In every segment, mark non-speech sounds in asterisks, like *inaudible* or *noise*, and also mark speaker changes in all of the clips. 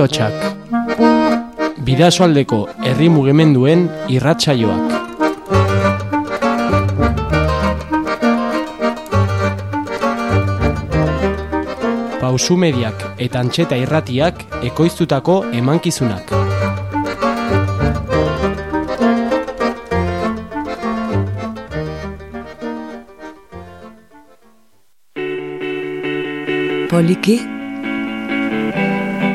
Speaker 1: hotxak. Bidasoaldeko herri mugimenduen irratsaioak. Pausu mediak eta antxeta irratiak ekoiztutako emankizunak.
Speaker 2: Poliki,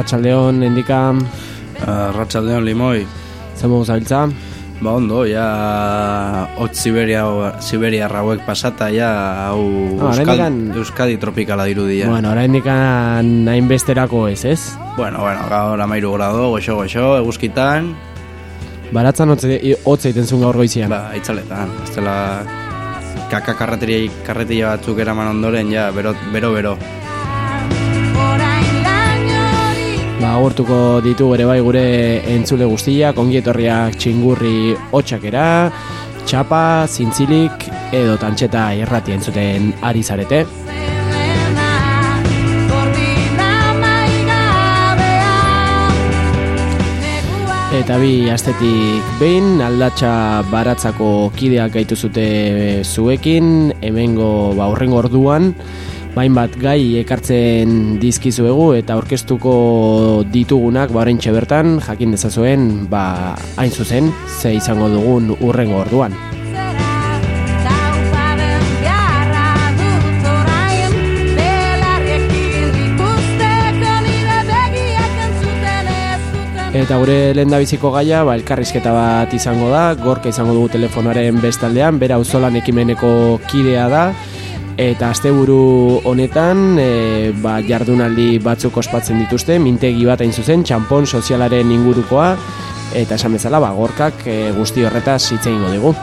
Speaker 1: Arratxaldeon, endika,
Speaker 3: Arratxaldeon limoi.
Speaker 1: zemo zabiltza.
Speaker 3: Ba ondo, ja hotz Siberia, Siberia hauek pasata, ja hau
Speaker 1: Ah,
Speaker 3: Euskal,
Speaker 1: oraindikan-
Speaker 3: Euskadi tropikala dirudi, ja.
Speaker 1: Bueno, orain dikan nahin besterako ez, ez?
Speaker 3: bueno, bueno, gaur amairu grado, goxo, goxo, eguzkitan,
Speaker 1: Baratzan hotze egiten zuen gaur goizian.
Speaker 3: ba, itzaletan, ez dela kaka karreteri, karretilla batzuk eraman ondoren, ja, bero, bero, bero.
Speaker 1: Ba, agurtuko ditu ere bai gure entzule guztiak, ongi etorriak txingurri hotxakera, txapa, zintzilik, edo tantxeta irratia entzuten ari zarete. Eta bi astetik behin aldatxa baratzako kideak gaitu zute zuekin, hemengo ba horrengo orduan, bain bat gai ekartzen dizkizuegu eta orkestuko ditugunak ba oraintxe bertan jakin dezazuen ba hain zuzen ze izango dugun urrengo orduan. Eta gure lehendabiziko gaia, ba, elkarrizketa bat izango da, gorka izango dugu telefonaren bestaldean, bera auzolan ekimeneko kidea da, eta asteburu honetan e, ba, jardunaldi batzuk ospatzen dituzte, mintegi bat hain zuzen, txampon sozialaren ingurukoa, eta esan bezala, ba, gorkak e, guzti horretaz hitz egingo dugu.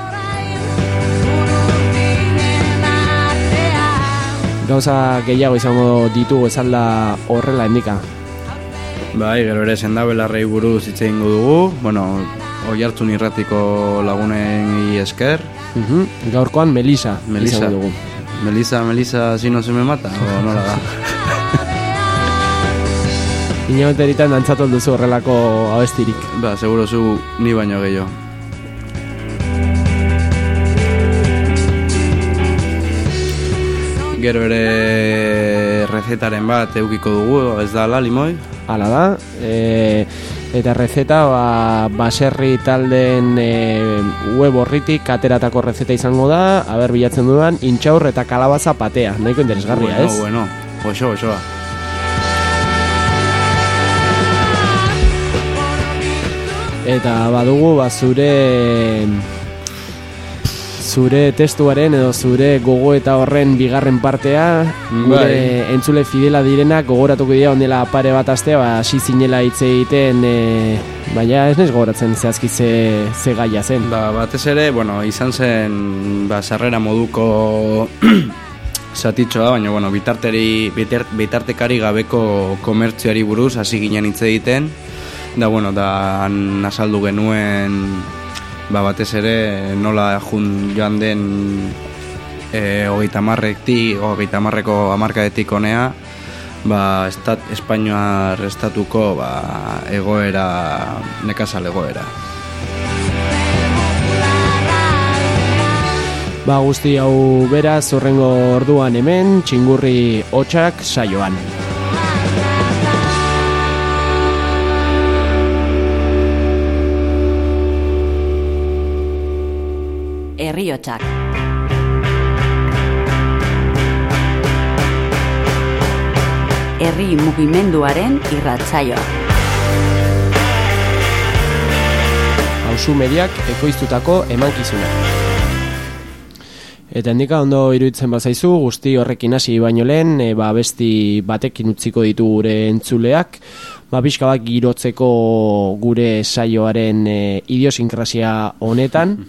Speaker 1: Gauza gehiago izango ditugu esalda horrela endika.
Speaker 3: Bai, gero ere sendabelarrei buruz hitz egingo dugu, bueno, oi hartzun irratiko lagunen esker,
Speaker 1: Mhm. Gaurkoan Melisa,
Speaker 3: Melisa.
Speaker 1: dugu.
Speaker 3: Melisa, Melisa, si no se me mata, o nola da?
Speaker 1: Inabeteritan dantzatu duzu horrelako abestirik.
Speaker 3: Ba, seguro zu ni baino gehiago. Gero ere rezetaren bat eukiko dugu, ez da la limoi?
Speaker 1: Hala da, e, eta rezeta ba, baserri taldeen e, web horritik ateratako rezeta izango da, aber bilatzen dudan, intxaur eta kalabaza patea, nahiko interesgarria,
Speaker 3: bueno,
Speaker 1: ez?
Speaker 3: Bueno, goxo, goxoa.
Speaker 1: Eta badugu, ba, zure zure testuaren edo zure gogo eta horren bigarren partea gure
Speaker 3: Bai.
Speaker 1: entzule fidela direnak gogoratuko dira ondela pare bat astea ba hasi zinela hitz egiten e, baina ez naiz gogoratzen zehazki ze, ze gaia zen
Speaker 3: Ba, batez ere, bueno, izan zen ba, sarrera moduko *clears throat* zatitxoa, baina bueno, bitarteri, bitar, bitartekari gabeko komertzioari buruz hasi ginen hitz egiten. Da, bueno, da han azaldu genuen ba, batez ere nola jun joan den e, hogeita marrektik, hogeita marreko amarkadetik honea, ba, estat, Espainoar estatuko ba, egoera, nekazal egoera.
Speaker 1: Ba guzti hau beraz urrengo orduan hemen txingurri hotxak saioan.
Speaker 4: Herriotsak. Herri mugimenduaren irratsaioa.
Speaker 1: Hauzu mediak ekoiztutako emankizuna. Eta hendika ondo iruditzen bazaizu, guzti horrekin hasi baino lehen, e, ba, besti batekin utziko ditu gure entzuleak, ba, pixka bat girotzeko gure saioaren e, idiosinkrasia honetan,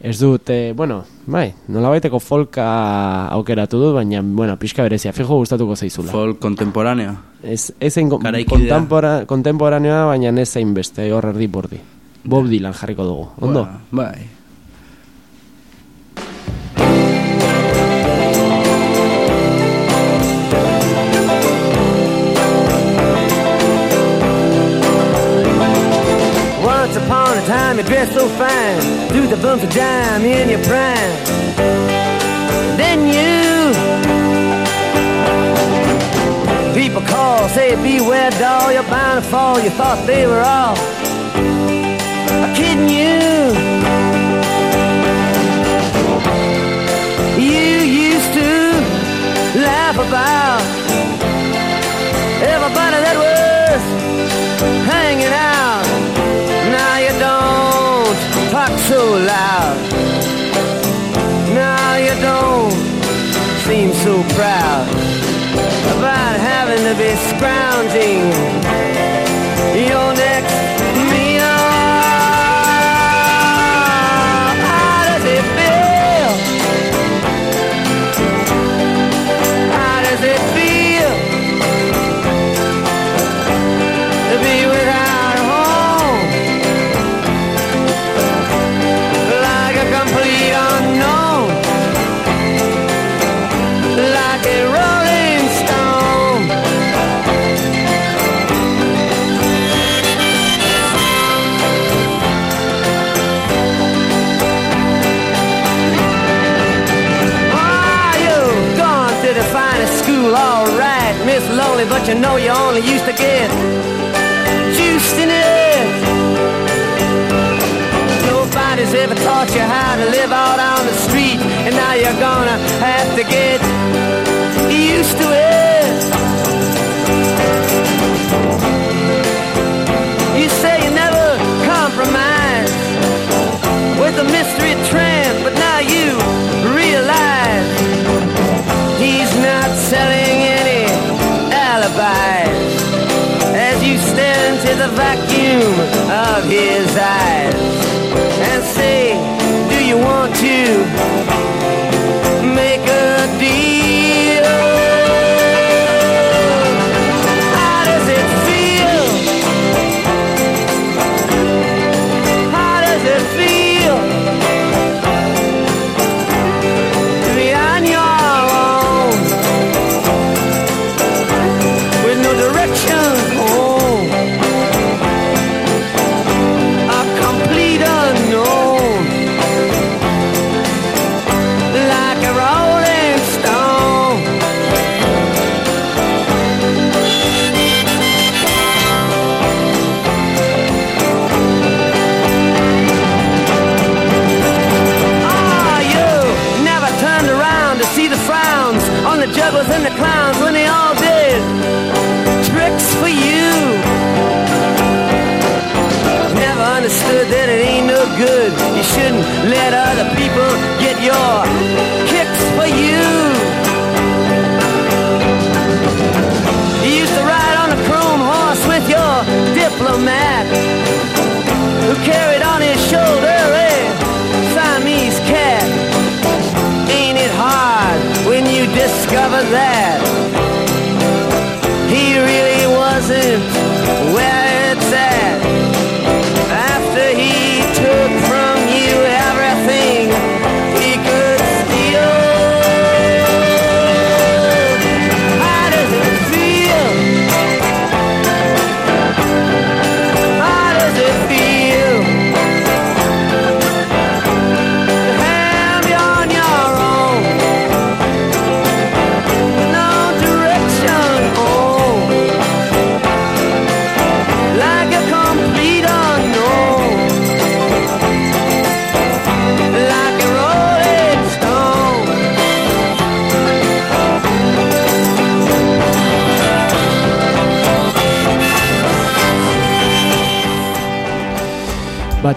Speaker 1: ez dut, e, bueno, bai, nolabaiteko folka aukeratu dut, baina, bueno, pixka berezia, fijo gustatuko zaizula.
Speaker 3: Folk kontemporaneo.
Speaker 1: Ez, ez zein kon-
Speaker 3: Garaikidea.
Speaker 1: kontempora- kontemporaneoa, baina ez zein beste, hor erdi bordi. Bob Dylan jarriko dugu, ondo?
Speaker 3: Ba, bai.
Speaker 5: Time you dressed so fine, threw the bumps of dime in your prime. Then you, people call, say beware doll, you're bound to fall. You thought they were all kidding you. You used to laugh about everybody that was hanging out. Talk so loud. Now you don't seem so proud about having to be scrounging your next gonna have to get used to it. You say you never compromise with a mystery tramp, but now you realize he's not selling any alibis as you stare into the vacuum of his eyes and say, Do you want to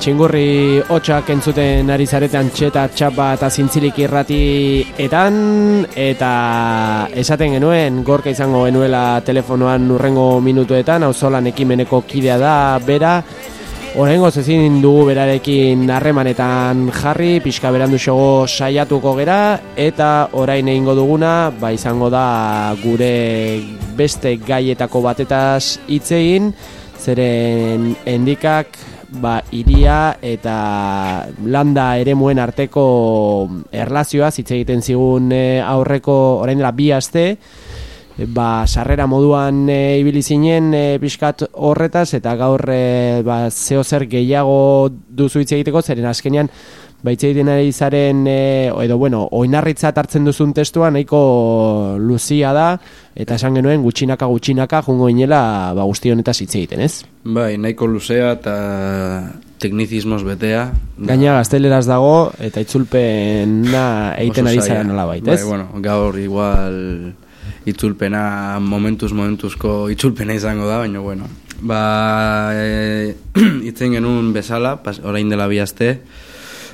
Speaker 1: txingurri hotxak entzuten ari zaretan txeta txapa eta zintzilik irratietan eta esaten genuen gorka izango genuela telefonoan urrengo minutuetan auzolan ekimeneko kidea da bera. Horrengo ezin dugu berarekin harremanetan jarri, pixka berandu xogo saiatuko gera, eta orain egingo duguna, ba izango da gure beste gaietako batetaz hitzein, zeren endikak ba, iria eta landa eremuen arteko erlazioa hitz egiten zigun eh, aurreko orain dela bi aste ba, sarrera moduan e, ibili zinen e, pixkat horretaz eta gaur e, ba, zeo zer gehiago duzu hitz egiteko zeren azkenean ba, hitz egiten ari zaren e, edo bueno, oinarritzat hartzen duzun testua nahiko luzia da eta esan genuen gutxinaka gutxinaka jungo inela ba, guzti honetaz hitz egiten, ez?
Speaker 3: Bai, nahiko luzea eta teknizismoz betea.
Speaker 1: Gaina gazteleraz dago eta itzulpena egiten ari zara nola bait, ez?
Speaker 3: Bai, bueno, gaur igual itzulpena momentuz momentuzko itzulpena izango da, baina bueno. Ba, e, *clears throat* itzen genuen bezala, pas, orain dela bi aste,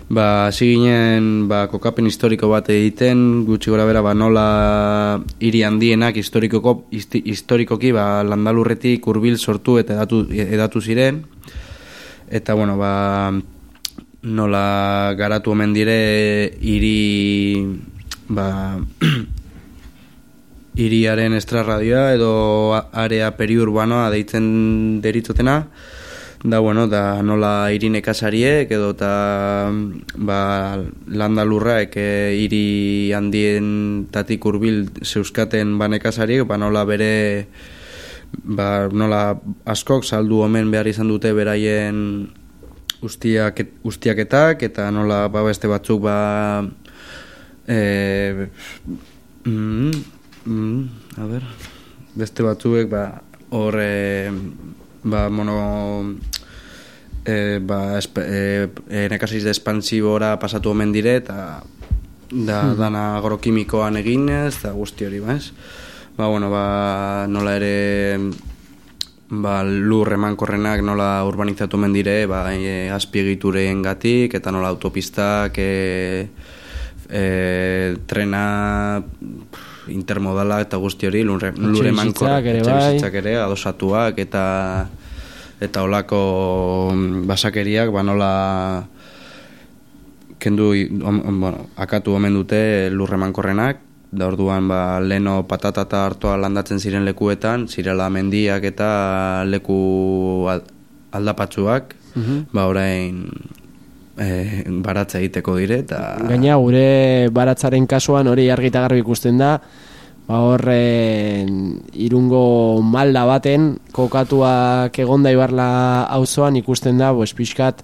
Speaker 3: ba, hasi ginen ba, kokapen historiko bat egiten, gutxi gora bera, ba, nola hiri handienak historikoko, historikoki ba, landalurretik hurbil sortu eta edatu, edatu ziren, eta bueno, ba, nola garatu omen dire hiri ba, *clears throat* hiriaren estrarradioa edo area periurbanoa deitzen deritzotena da bueno, da nola hiri nekazariek edo eta ba, landalurraek eh, hiri handien tatik hurbil zeuskaten ba nekazariek, ba nola bere ba, nola askok saldu omen behar izan dute beraien ustiak, ustiaketak eta nola ba, beste batzuk ba e, mm, mm, a ber beste batzuek ba hor e, ba mono e, ba esp, e, e, nekasiz de espansibora pasatu omen dire eta da dana agrokimikoan eginez eta guzti hori ba ez ba bueno ba nola ere ba, lur emankorrenak nola urbanizatu omen dire ba, e, azpiegitureen gatik eta nola autopistak e, e, trena pff, intermodala eta guzti hori lur, lur
Speaker 1: Etxebizitzak ere bai.
Speaker 3: ere adosatuak eta eta olako mm, basakeriak ba nola kendu om, om, bueno, akatu omen dute lurremankorrenak da orduan ba, leno patata eta hartoa landatzen ziren lekuetan zirela mendiak eta leku al- aldapatsuak. Ba orain e, baratza egiteko dire eta
Speaker 1: Gaina gure baratzaren kasuan hori argita garbi ikusten da ba horren irungo malda baten kokatuak egonda ibarla auzoan ikusten da pues pixkat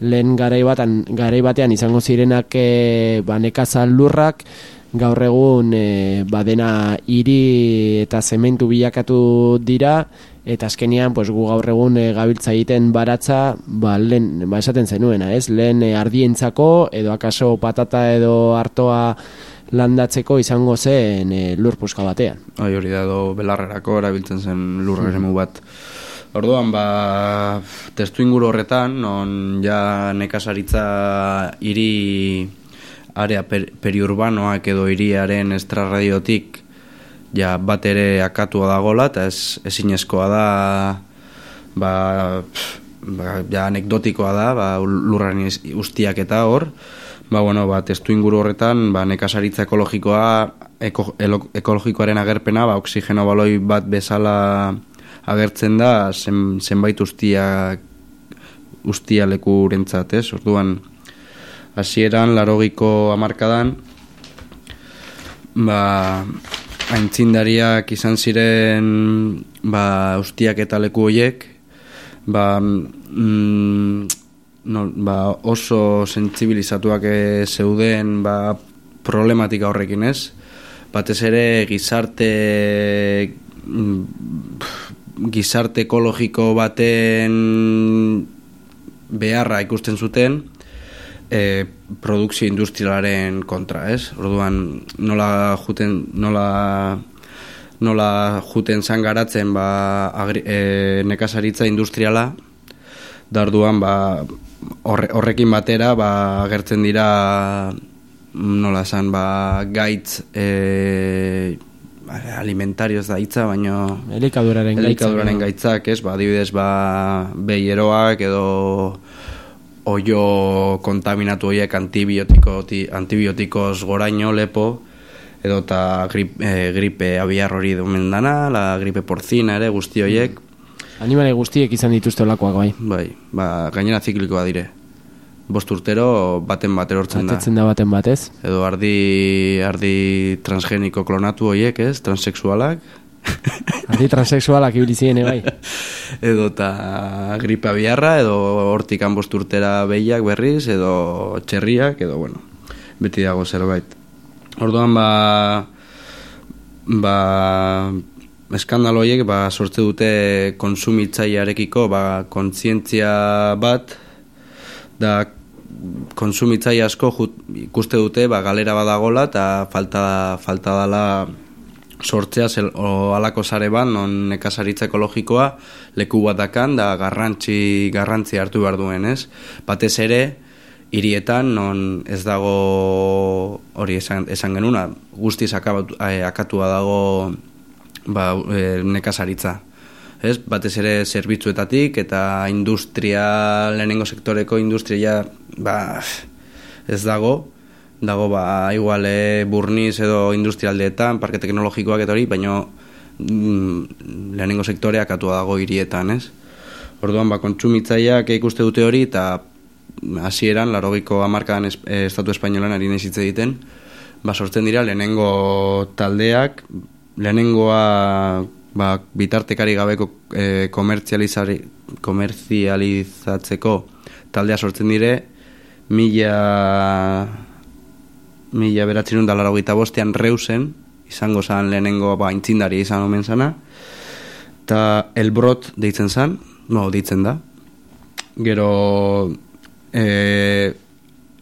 Speaker 1: lehen garai batan garai batean izango zirenak e, ba nekazal lurrak. Gaur egun e, badena hiri eta zementu bilakatu dira eta azkenean pues gu gaur egun e, gabiltza egiten baratza ba, lehen, ba esaten zenuena ez? Lehen e, ardientzako edo akaso patata edo hartoa landatzeko izango zen e, lur puska batean.
Speaker 3: Bai, hori da edo belarrerako erabiltzen zen lur eremu bat. Orduan, ba, testu inguru horretan, non ja nekazaritza hiri area per, periurbanoak edo hiriaren estrarradiotik ja bat ere akatua dagola eta ez ezinezkoa da ba, ba, ja anekdotikoa da ba, lurraren iz- ustiak eta hor ba, bueno, ba, testu inguru horretan ba, nekazaritza ekologikoa eko, ekologikoaren agerpena ba, oksigeno baloi bat bezala agertzen da zen, zenbait ustiak ustia lekurentzat, ez? Orduan, hasieran larogiko hamarkadan, ba, aintzindariak izan ziren ba, ustiak eta leku hoiek, ba, mm, no, ba, oso sentsibilizatuak eh, zeuden ba, problematika horrekin ez. Batez ere gizarte mm, gizarte ekologiko baten beharra ikusten zuten e, produkzio industrialaren kontra, ez? Orduan nola juten nola nola juten zan garatzen ba, agri, e, nekazaritza industriala da orduan ba, horre, horrekin batera ba, agertzen dira nola esan ba, gaitz e, alimentarios da hitza, baino
Speaker 1: Elikaduraren
Speaker 3: elikaduraren gaitzak, ez, ba, adibidez, ba, behieroak edo oio kontaminatu horiek antibiotiko, ti- antibiotikoz goraino lepo, edo eta grip, eh, gripe abiar hori dumen dana, la gripe porcina ere guzti horiek,
Speaker 1: Animale guztiek izan dituzte olakoak bai.
Speaker 3: bai, ba, gainera ziklikoa dire. Bost urtero baten bat erortzen da.
Speaker 1: Atetzen da baten batez.
Speaker 3: Edo ardi, ardi transgeniko klonatu horiek, ez, transexualak.
Speaker 1: Ardi transexualak ibili bai. *laughs*
Speaker 3: edo eta gripa biharra, edo hortik bost urtera behiak berriz, edo txerriak, edo bueno, beti dago zerbait. Orduan ba, ba, eskandalo horiek ba, sortze dute konsumitzailearekiko ba, kontzientzia bat, da konsumitzaile asko ikuste dute ba, galera badagola eta falta, falta dala sortzea zel, o alako sare bat non nekazaritza ekologikoa leku bat dakan da garrantzi, garrantzi hartu behar duen, ez? Batez ere, hirietan non ez dago hori esan, esan genuna, guztiz eh, akatua dago ba, e, nekazaritza. Ez, batez ere zerbitzuetatik eta industria, lehenengo sektoreko industria ba, ez dago, dago ba, igual e, burniz edo industrialdeetan, parke teknologikoak eta hori, baino mm, lehenengo sektorea akatua dago hirietan, ez? Orduan, ba, kontsumitzaileak ikuste dute hori eta hasieran, larogiko amarkadan es, eh, estatu espainolan ari naiz egiten, ba, sortzen dira lehenengo taldeak, lehenengoa ba, bitartekari gabeko e, komertzializari, komerzializatzeko taldea sortzen dire, mila, mila beratzen da laurogeita bostean reusen, izango zan lehenengo ba, intzindari izan omen zana, eta elbrot deitzen zan, no, deitzen da, gero e,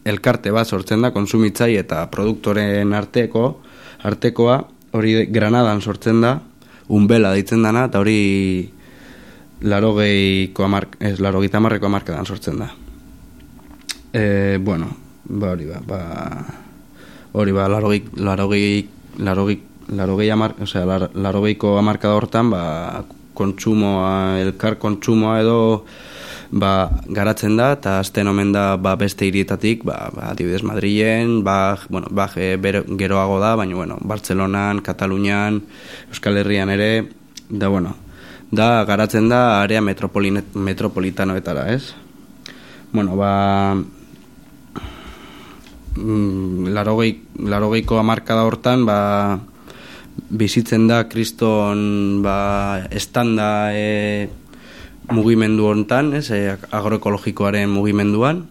Speaker 3: elkarte bat sortzen da konsumitzai eta produktoren arteko artekoa hori Granadan sortzen da unbela deitzen dana eta hori larogeiko amark, ez, larogeita amarreko amarkadan sortzen da. E, bueno ba hori ba, ba hori ba larogei, larogei, larogei, larogei amar, o sea, lar, larogeiko amarkada hortan ba, kontsumoa, elkar kontsumoa edo ba, garatzen da eta azten omen da ba, beste hirietatik ba, ba, adibidez Madrilen ba, bueno, ba, bero- geroago da baina bueno, Bartzelonan, Katalunian Euskal Herrian ere da bueno da garatzen da area metropolitanoetara ez? Bueno ba mm, larogei, larogeiko amarkada hortan ba, bizitzen da kriston ba, estanda e, mugimendu hontan, ez, e, agroekologikoaren mugimenduan,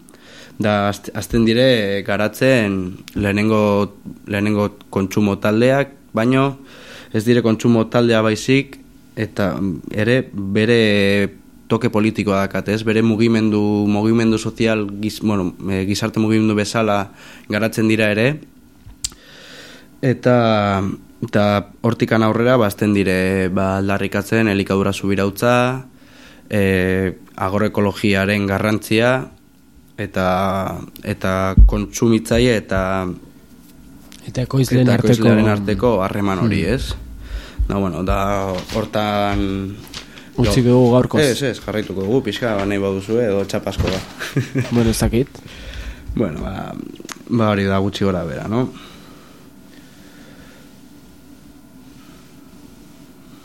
Speaker 3: da azte- azten dire garatzen lehenengo, lehenengo kontsumo taldeak, baino ez dire kontsumo taldea baizik, eta ere bere toke politikoa dakat, ez? Bere mugimendu, mugimendu sozial, giz, bueno, e, gizarte mugimendu bezala garatzen dira ere, eta eta hortikan aurrera bazten dire ba, aldarrikatzen elikadura subirautza, e, agroekologiaren garrantzia, eta eta kontsumitzaile eta
Speaker 1: Eta ekoizleen arteko...
Speaker 3: harreman hori, ez? Da, bueno, da hortan... Jo-
Speaker 1: dugu gaurkoz.
Speaker 3: Ez, ez, jarraituko dugu, pixka nahi baduzu, edo txapasko da. *laughs*
Speaker 1: Bueno, ez dakit.
Speaker 3: bueno, ba, ba hori da gutxi gora bera, no?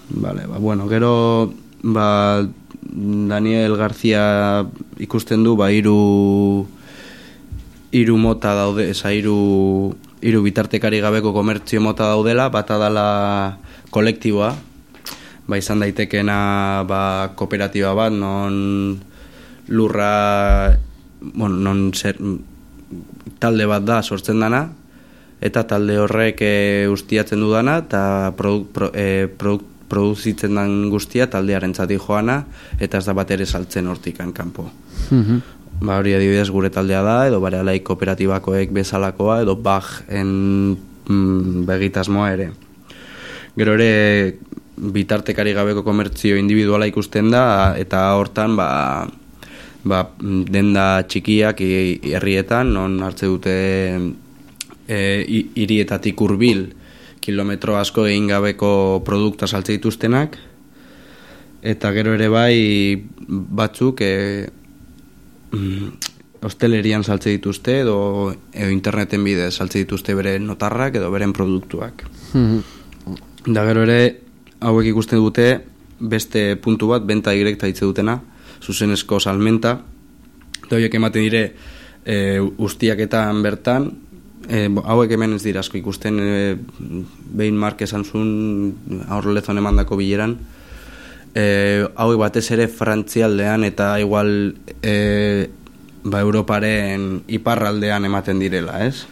Speaker 3: Vale, ba, bueno, gero ba, Daniel García ikusten du ba hiru hiru mota daude, esa hiru hiru bitartekari gabeko komertzio mota daudela, bata dala kolektiboa, ba izan daitekena ba kooperatiba bat non lurra bueno, non zer, talde bat da sortzen dana eta talde horrek e, ustiatzen dudana eta produ, pro, e, produ, produzitzen den guztia taldearen zati joana eta ez da bat ere saltzen hortikan kanpo.
Speaker 1: Mhm.
Speaker 3: Ba hori adibidez gure taldea da, edo bare alai kooperatibakoek bezalakoa, edo bag en mm, begitasmoa ere. Gero ere bitartekari gabeko komertzio individuala ikusten da, eta hortan ba, ba, mm, denda txikiak herrietan, non hartze dute e, hirietatik hurbil kilometro asko egin gabeko produkta saltze dituztenak, eta gero ere bai batzuk e, mm, hostelerian saltze dituzte edo, edo interneten bidez saltze dituzte beren notarrak edo beren produktuak.
Speaker 1: Mhm.
Speaker 3: Da gero ere, hauek ikusten dute, beste puntu bat, benta direkta hitze dutena, zuzenezko salmenta, da horiek ematen dire, e, ustiaketan bertan, e, bo, hauek hemen ez dira asko ikusten, e, behin mark esan zuen, aurro lezon emandako bileran, e, hauek batez ere frantzialdean eta igual e, ba, Europaren iparraldean ematen direla, ez?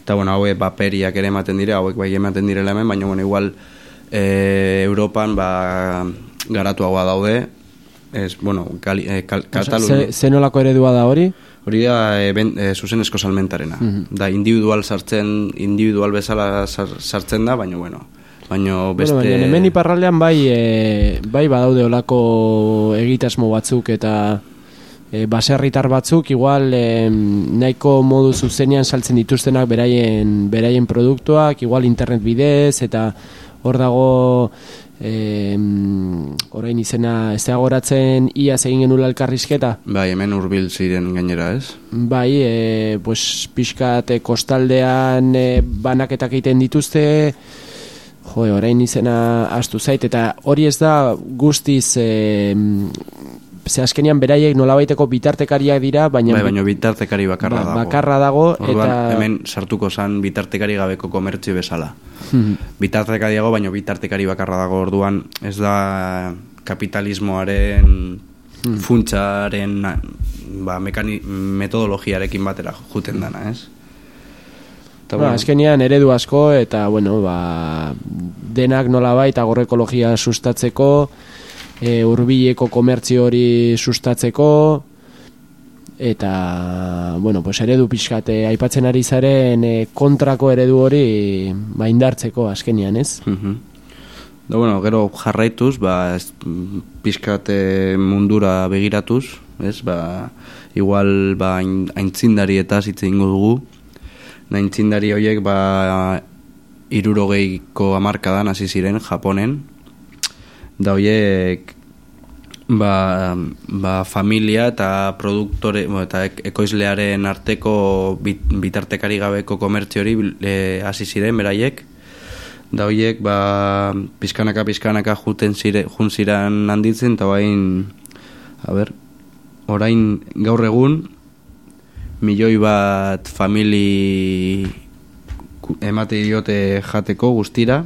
Speaker 3: Eta bueno, hauek baperiak ere ematen dire, hauek bai ematen direla hemen, baina bueno, igual e, Europan ba, garatuagoa daude, ez, bueno, Gali, e, kal, Katalun,
Speaker 1: ze, ze nolako eredua da hori?
Speaker 3: hori da e, ben, e, zuzenezko salmentarena. Da individual sartzen, individual bezala sar- sartzen da, baina bueno, baina beste...
Speaker 1: Bueno, baina hemen iparraldean bai, e, bai badaude olako egitasmo batzuk eta e, baserritar batzuk igual e, nahiko modu zuzenean saltzen dituztenak beraien, beraien produktuak, igual internet bidez eta hor dago e, orain izena ez da goratzen iaz egin genula elkarrizketa
Speaker 3: Bai, hemen hurbil ziren gainera, ez?
Speaker 1: Bai, e, pues, pixkat e, kostaldean e, banaketak egiten dituzte, jo, orain izena astu zait, eta hori ez da guztiz, e, ze azkenian beraiek nolabaiteko bitartekariak dira, baina,
Speaker 3: Bai, baina bitartekari bakarra
Speaker 1: Ba-
Speaker 3: dago.
Speaker 1: bakarra dago,
Speaker 3: Orduan,
Speaker 1: eta-
Speaker 3: hemen sartuko zan bitartekari gabeko komertzio bezala.
Speaker 1: Mhm.
Speaker 3: bitartekari dago, baina bitartekari bakarra dago. Orduan, ez da kapitalismoaren
Speaker 1: Hmm.
Speaker 3: funtsaren ba, mekani, metodologiarekin batera juten dana, ez? Eta,
Speaker 1: Ba, azkenean eredu asko eta bueno, ba, denak nolabait agor ekologia sustatzeko, e, hurbileko komertzio hori sustatzeko eta bueno, pues eredu pixkate aipatzen ari zaren e, kontrako eredu hori ba indartzeko azkenean, ez?
Speaker 3: Mhm. Da, bueno, gero jarraituz, ba, ez, mm, pixkat eh, mundura begiratuz, ez, ba, igual, ba, ain- aintzindari eta hitz egingo dugu. Aintzindari horiek, ba, irurogeiko amarkadan hasi ziren, Japonen. Da horiek, ba, ba, familia eta produktore, eta ek- ekoizlearen arteko bit, bitartekari gabeko komertzio hori eh, hasi ziren, beraiek. Da horiek, ba, pizkanaka pizkanaka juten zire, jun ziren handitzen, eta bain, a ber, orain gaur egun, milioi bat famili emate diote jateko guztira,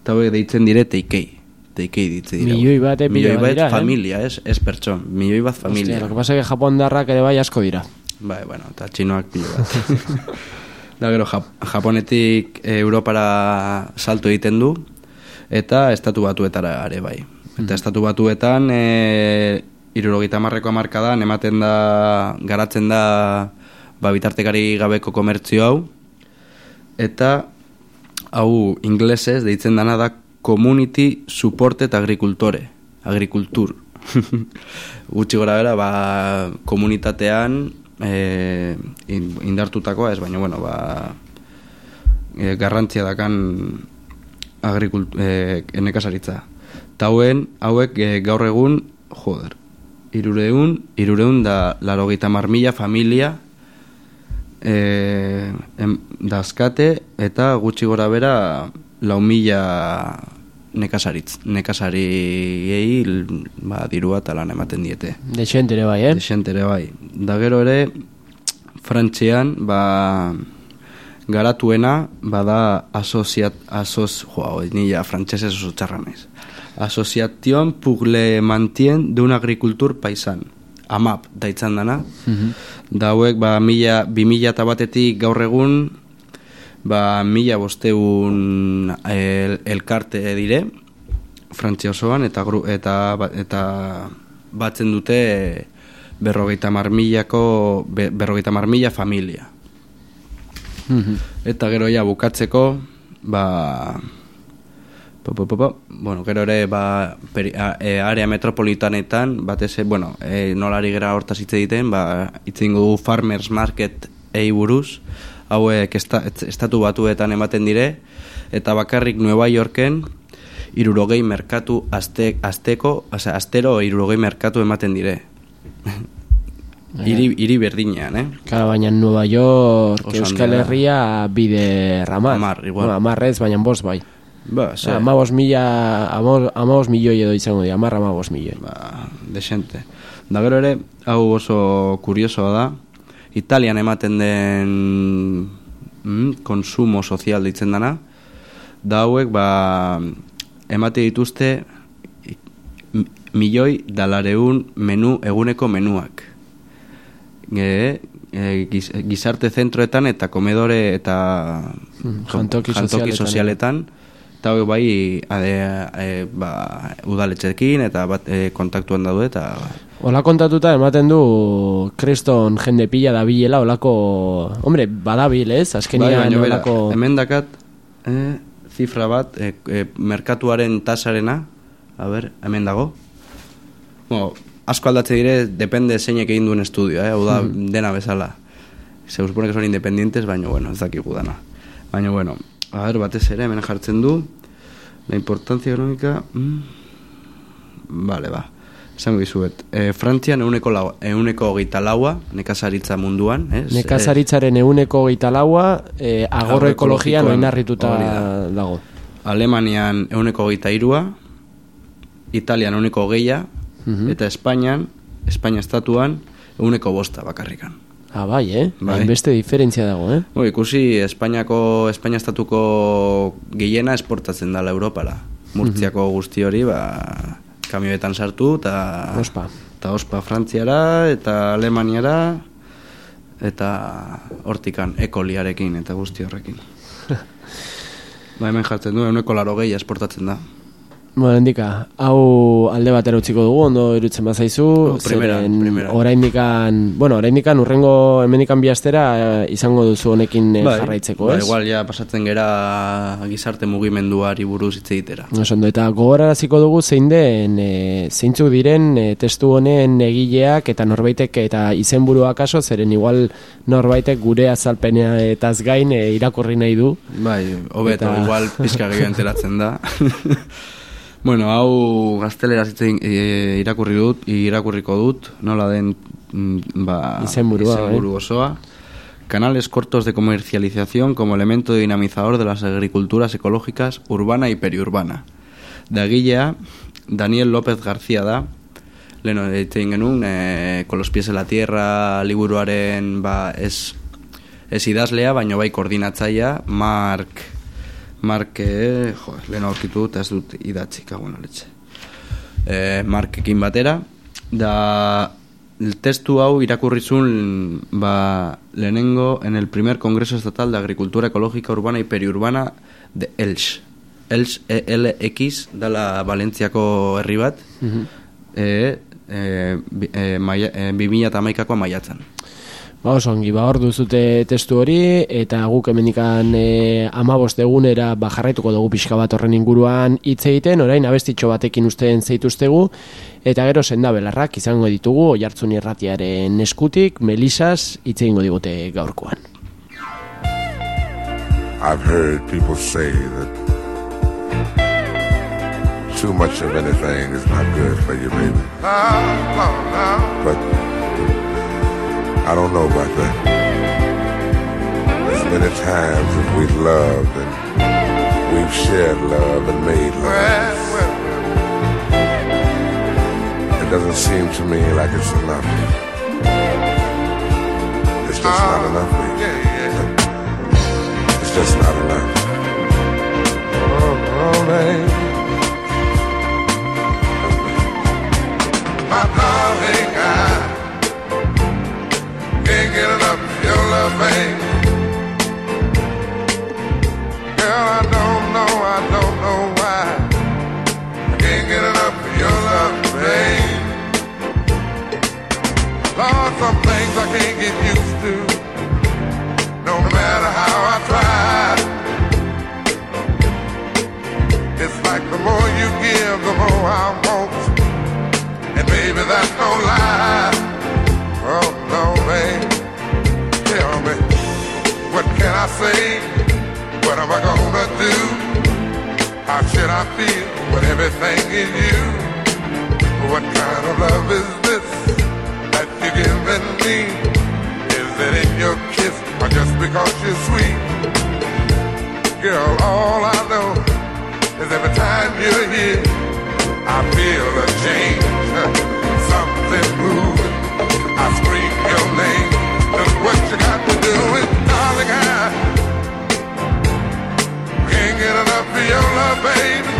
Speaker 3: eta hauek deitzen dire teikei. Teikei ditze dira.
Speaker 1: Milioi bat, eh,
Speaker 3: Milioi
Speaker 1: bat dira, eh?
Speaker 3: familia, ez, ez pertson. Milioi bat familia.
Speaker 1: Hostia, lo que pasa que Japondarrak ere bai asko dira.
Speaker 3: Bai, bueno, eta txinoak pilo bat. *laughs* da gero, Jap Japonetik eh, Europara salto egiten du, eta estatu batuetara ere bai. Eta estatu batuetan, e, irurogeita marreko amarkadan, ematen da, garatzen da, ba, bitartekari gabeko komertzio hau, eta hau inglesez deitzen dana da Community Supported Agricultore, agrikultur. *laughs* Gutxi gora bera, ba, komunitatean e, in- indartutakoa ez, baina, bueno, ba, e, garrantzia dakan agrikult, e, nekazaritza. Ta hauen, hauek e, gaur egun, joder, irureun, irureun da larogeita mila familia e, em, dazkate eta gutxi gora bera lau mila nekazaritz, nekazariei ba, dirua eta lan ematen diete.
Speaker 1: Dexente ere bai, eh?
Speaker 3: Dexente ere bai. Da gero ere, Frantzian, ba, garatuena, bada asoziat, asoz, joa, nila frantzesez oso txarra naiz. Asociación pour le maintien d'un agricultur paisan. AMAP, daitzan dana. Da hauek, ba, mila, bi mila eta batetik gaur egun, ba, mila bosteun el, elkarte dire, Frantzia osoan, eta, gru, eta, ba- eta batzen dute berrogeita marmilako, be, berrogeita marmila familia. Eta gero ja bukatzeko, ba, Po, po, po. Bueno, gero ere, ba, peri, a, e, area metropolitanetan, batez, e, bueno, e, nolari gera hortaz hitz egiten, ba, hitz egingo dugu Farmers Market ei buruz, hauek esta, estatu batuetan ematen dire, eta bakarrik Nueva Yorken, irurogei merkatu azte, azteko, osea, astero irurogei merkatu ematen dire. Iri, iri berdinean, eh?
Speaker 1: Claro, baina Nueva York,
Speaker 3: Oso
Speaker 1: Euskal. Herria bide ramar.
Speaker 3: Hamar, igual.
Speaker 1: Bueno, hamar ez, baina bost bai.
Speaker 3: Ba, ze,
Speaker 1: Amabos mila, amabos milioi edo izango dira, amar amabos milioi.
Speaker 3: ba, desente. Da gero ere, hau oso kuriosoa da, Italian ematen den mm, konsumo sozial ditzen dana, da hauek, ba, emate dituzte milioi dalareun menu, eguneko menuak. E, e, giz- gizarte zentroetan eta komedore eta
Speaker 1: Mm, jantoki sozialetan,
Speaker 3: sozialetan eta hauek bai ade, e, ba, udaletxekin eta bat e, kontaktuan daude eta
Speaker 1: Ola kontatuta ematen du kriston jende pila da bilela, olako... Hombre, badabil ez, azkenian
Speaker 3: baina bera,
Speaker 1: olako...
Speaker 3: hemen dakat e, zifra bat e, e, merkatuaren tasarena. A ber, hemen dago. Bueno, asko aldatze dire depende zeinek egin duen estudio eh? hau da dena bezala. Se supone que son independientes baina bueno, ez dakigu dana. Baina bueno, a ber, batez ere hemen jartzen du. La importancia económica mm, vale, ba esango dizuet e, Frantzian euneko, lau, euneko hogeita laua nekazaritza munduan ez?
Speaker 1: Nekazaritzaren euneko geita laua, eh, agorro ekologian
Speaker 3: ekologikoan
Speaker 1: oinarrituta
Speaker 3: da.
Speaker 1: dago.
Speaker 3: Alemanian euneko hogeita irua, Italian euneko hogeia,
Speaker 1: Mhm.
Speaker 3: eta Espainian, Espainia estatuan, euneko bosta bakarrikan.
Speaker 1: Ah, bai, eh?
Speaker 3: Bai.
Speaker 1: Beste diferentzia dago, eh?
Speaker 3: Bo, ikusi Espainiako, Espainia estatuko gehiena esportatzen dala Europara. Murtziako guzti hori, ba, kamioetan sartu, eta...
Speaker 1: Ospa.
Speaker 3: Eta ospa Frantziara, eta Alemaniara, eta hortikan, ekoliarekin, eta guzti horrekin. *laughs* ba, hemen jartzen du, euneko laro gehi esportatzen da.
Speaker 1: Bueno, endika, hau alde batera utziko dugu, ondo irutzen bazaizu,
Speaker 3: primeran,
Speaker 1: zeren
Speaker 3: primeran.
Speaker 1: oraindikan, bueno, oraindikan urrengo hemenikan bihastera eh, izango duzu honekin eh, jarraitzeko,
Speaker 3: ba,
Speaker 1: ez?
Speaker 3: igual ja pasatzen gera gizarte mugimenduari buruz hitz egitera.
Speaker 1: Ondo, eta gogoraraziko dugu zein den, e, zeintzuk diren e, testu honen egileak eta norbaitek eta izenburua kaso, zeren igual norbaitek gure azalpenea etaz gain e, irakurri nahi du.
Speaker 3: Bai, hobeto,
Speaker 1: Eta-
Speaker 3: igual pizka gehiago *laughs* enteratzen da. Bueno, hau gazteleraz hitz egin- e, irakurri dut, irakurriko dut, nola den mm, ba,
Speaker 1: Izenburua, bai.
Speaker 3: izenburu osoa. Canales cortos de comercialización como elemento dinamizador de las agriculturas ecológicas urbana y periurbana. Da egilea, Daniel López García da, leheno egin genuen, e, con los pies en la tierra liburuaren ba, ez, ez idazlea, baino bai koordinatzaia, Mark, Mark, eh, jo, lehen aurkitu dut, ez dut idatzi, kagoen letxe. E, Markekin batera, da el testu hau irakurrizun ba, lehenengo en el primer Congreso Estatal de Agricultura Ecológica Urbana y Periurbana de Elx. Elx, E-L-X, dala Valentziako herri bat, e, e, bi- e, maia, e, 2008ko maiatzan.
Speaker 1: Ba, oso ongi, ba, hor duzute testu hori, eta guk emenikan e, amabost egunera ba, jarraituko dugu pixka bat horren inguruan hitz egiten, orain abestitxo batekin usten zeituztegu, eta gero senda belarrak izango ditugu, oihartzun irratiaren eskutik, melisaz hitz egingo digute gaurkoan.
Speaker 6: I've heard people say that too much of anything is not good for you, baby. But I don't know about that. As many times as we've loved and we've shared love and made love, it doesn't seem to me like it's enough. It's just not ah, enough, baby. It's just not enough. Oh, oh, baby. My darling, babe. Girl, I don't know, I don't know why. I can't get enough of your love. Lord, some things I can't get used to. No matter how I try. It's like the more you give, the more I want. And baby, that's no lie. Do? How should I feel when everything is you? What kind of love is this that you're giving me? Is it in your kiss or just because you're sweet? Girl, all I know is every time you're here, I feel a change. Something moving. I scream your name. Look what you got to do it, darling. I get enough of your love, baby.